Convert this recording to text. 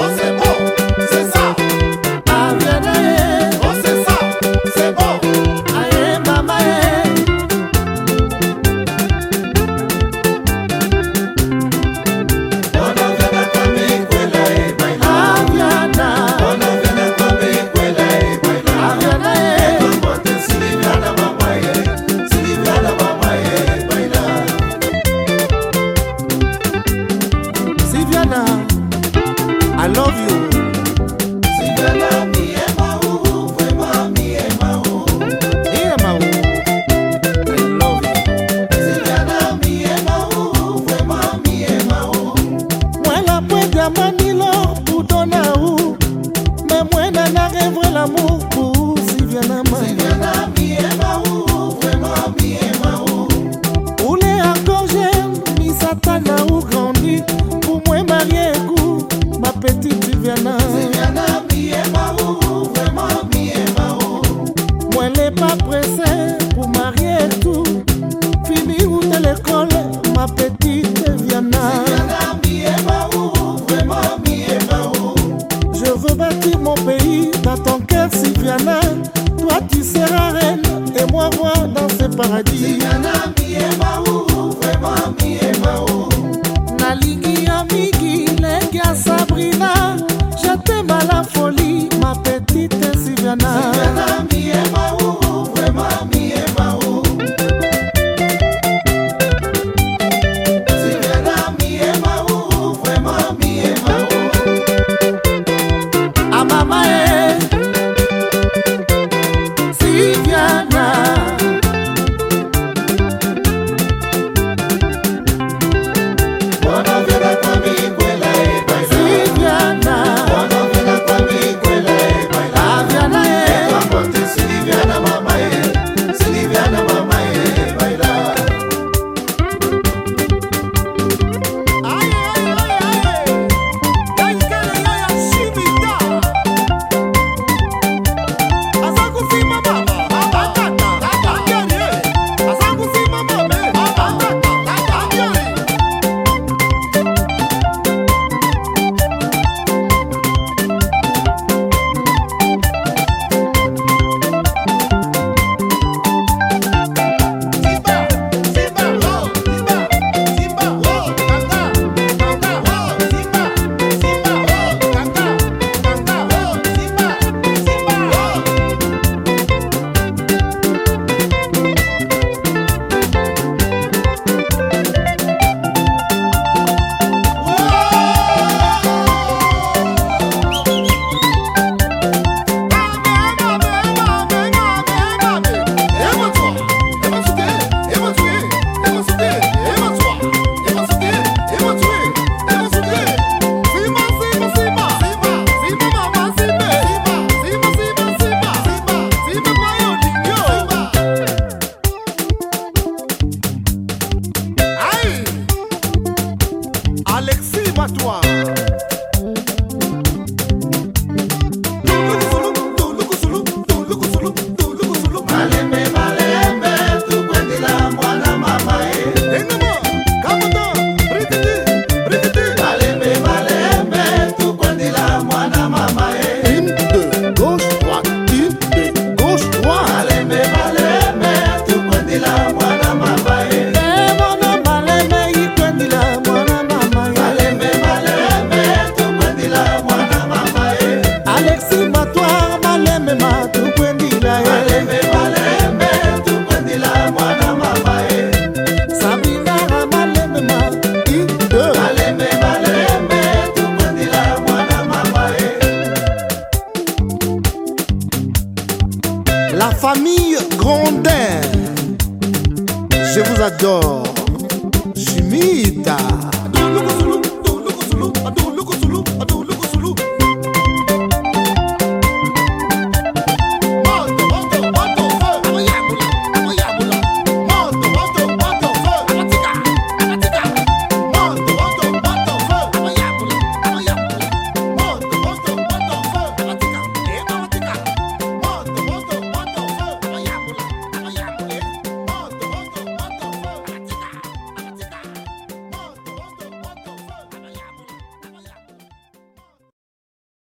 Oh. I love you. n'est pas pressé pour marier tout. Fini ou l'école, ma petite Viana. Je veux bâtir mon pays dans ton cœur, Sylviana. Toi, tu seras reine et moi, roi dans ce paradis. nalingi ya mingi lenge ya sabrina je t'aime à la folie ma petite sylviana, sylviana toi. Je vous adore. Jimita.